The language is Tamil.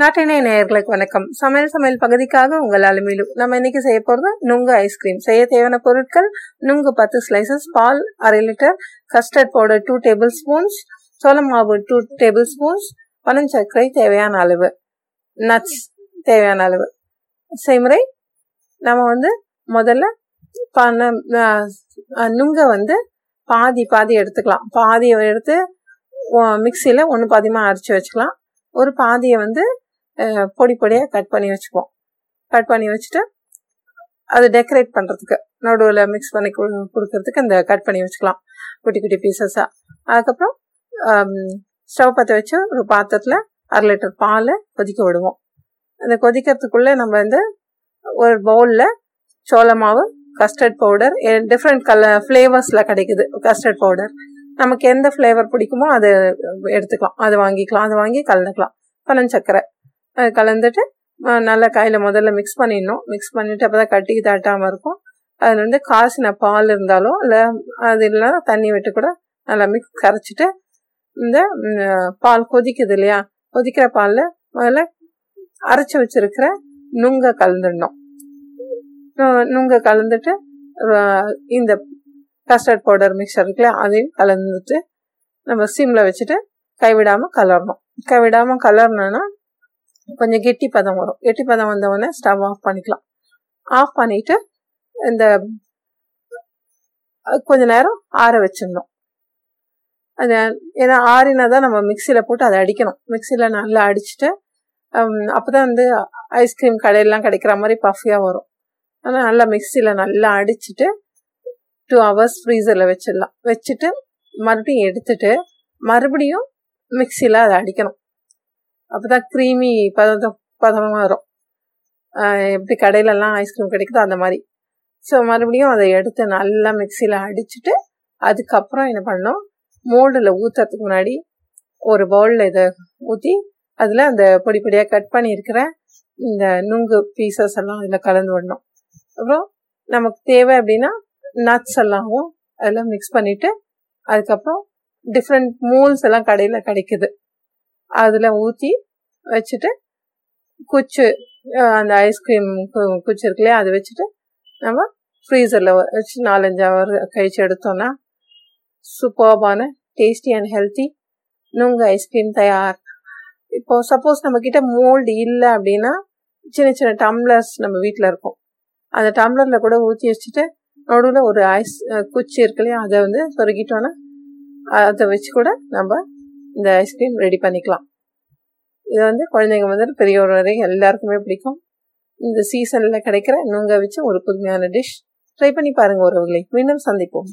நாட்டினை நேயர்களுக்கு வணக்கம். சமையல் சமையல் பகுதிக்காக உங்கள் அலுமையிலு நம்ம இன்னைக்கு செய்ய போறது நுங்கு ஐஸ்கிரீம் செய்ய தேவையான பொருட்கள் நுங்கு பத்து ஸ்லைசஸ் பால் அரை litre custard powder two tablespoons சோளம் மாவு டூ டேபிள் ஸ்பூன்ஸ் பனஞ்சர்க்கரை தேவையான அளவு நட்ஸ் தேவையான அளவு. செய்முறை நம்ம வந்து முதல்ல பன நுங்க வந்து பாதி பாதி எடுத்துக்கலாம். பாதியை எடுத்து மிக்சியில் ஒன்று பாதியமாக அரைச்சி வச்சுக்கலாம். ஒரு பாதியை வந்து பொடி பொடியாக கட் பண்ணி வச்சுக்குவோம் கட் பண்ணி வச்சுட்டு அது டெக்கரேட் பண்ணுறதுக்கு நடுவில் மிக்ஸ் பண்ணி கொடுக்கறதுக்கு அந்த கட் பண்ணி வச்சுக்கலாம். குட்டி குட்டி பீசஸாக அதுக்கப்புறம் ஸ்டவ் பற்ற வச்சு ஒரு பாத்திரத்தில் அரை லிட்டர் பாலை கொதிக்க விடுவோம். அந்த கொதிக்கிறதுக்குள்ளே நம்ம வந்து ஒரு பவுலில் சோள மாவு கஸ்டர்ட் பவுடர் டிஃப்ரெண்ட் கலர் ஃப்ளேவர்ஸில் கிடைக்குது கஸ்டர்ட் பவுடர் நமக்கு எந்த ஃப்ளேவர் பிடிக்குமோ அதை எடுத்துக்கலாம். அதை வாங்கிக்கலாம். அதை வாங்கி கலந்துக்கலாம். பனஞ்சக்கரை. கலந்துட்டு நல்லா கையில் முதல்ல மிக்ஸ் பண்ணிடணும். மிக்ஸ் பண்ணிவிட்டு அப்போ தான் கட்டி தட்டாமல் இருக்கும். அதில் வந்து காசின பால் இருந்தாலும் இல்லை அது இல்லைனா தண்ணி விட்டு கூட நல்லா மிக்ஸ் கரைச்சிட்டு இந்த பால் கொதிக்குது இல்லையா? கொதிக்கிற பாலில் முதல்ல அரைச்சி வச்சுருக்கிற நுங்க கலந்துடணும். நுங்க கலந்துட்டு இந்த கஸ்டர்ட் பவுடர் மிக்சர் இருக்குல்ல அதையும் கலந்துட்டு நம்ம சிம்மில் வச்சுட்டு கைவிடாமல் கலரணும். கைவிடாமல் கலர்னோன்னா கொஞ்சம் கெட்டி பதம் வரும். கெட்டி பதம் வந்தவுடனே ஸ்டவ் ஆஃப் பண்ணிக்கலாம். ஆஃப் பண்ணிட்டு இந்த கொஞ்ச நேரம் ஆற வச்சிடணும். அது ஏன்னா ஆறினா தான் நம்ம மிக்சியில் போட்டு அதை அடிக்கணும். மிக்சியில் நல்லா அடிச்சுட்டு அப்போ தான் வந்து ஐஸ்கிரீம் கடையெல்லாம் கிடைக்கிற மாதிரி பஃபியாக வரும். ஆனால் நல்லா மிக்சியில் நல்லா அடிச்சுட்டு டூ ஹவர்ஸ் ஃப்ரீசரில் வச்சிடலாம். வச்சுட்டு மறுபடியும் எடுத்துட்டு மறுபடியும் மிக்சியில் அதை அடிக்கணும். அப்போ தான் க்ரீமி பதம் பதமாக வரும் எப்படி கடையிலலாம் ஐஸ்கிரீம் கிடைக்குதோ அந்த மாதிரி. ஸோ மறுபடியும் அதை எடுத்து நல்லா மிக்சியில் அடிச்சுட்டு அதுக்கப்புறம் என்ன பண்ணோம் மோல்டில் ஊற்றுறதுக்கு முன்னாடி ஒரு பவுலில் இதை ஊற்றி அதில் அந்த பொடி பொடியாக கட் பண்ணியிருக்கிற இந்த நுங்கு பீசஸ் எல்லாம் அதில் கலந்து விடணும். அப்புறம் நமக்கு தேவை அப்படின்னா நட்ஸ் எல்லாமும் அதெல்லாம் மிக்ஸ் பண்ணிவிட்டு அதுக்கப்புறம் டிஃப்ரெண்ட் மூல்ஸ் எல்லாம் கடையில் கிடைக்குது. அதில் ஊற்றி வச்சுட்டு குச்சு அந்த ஐஸ்கிரீம் குச்சி இருக்குல்லையா அதை வச்சுட்டு நம்ம ஃப்ரீசரில் வச்சு நாலஞ்சு ஹவர் கழிச்சு எடுத்தோன்னா சூப்பர்பான டேஸ்டி அண்ட் ஹெல்த்தி நுங்கு ஐஸ்கிரீம் தயார். இப்போ சப்போஸ் நம்மக்கிட்ட மோல்டு இல்லை அப்படின்னா சின்ன சின்ன டம்ளர்ஸ் நம்ம வீட்டில் இருக்கும். அந்த டம்ளரில் கூட ஊற்றி வச்சுட்டு நடுவில் ஒரு ஐஸ் குச்சி இருக்கு இல்லையா அதை வந்து சொருகிட்டோன்னா அதை வச்சு கூட நம்ம இந்த ஐஸ்கிரீம் ரெடி பண்ணிக்கலாம். இது வந்து குழந்தைங்க வந்து பெரியவர் வரைக்கும் எல்லாருக்குமே பிடிக்கும். இந்த சீசனில் கிடைக்கிற நுங்க வச்சு ஒரு புதுமையான டிஷ் ட்ரை பண்ணி பாருங்கள் உறவுகளை. மீண்டும் சந்திப்போம்.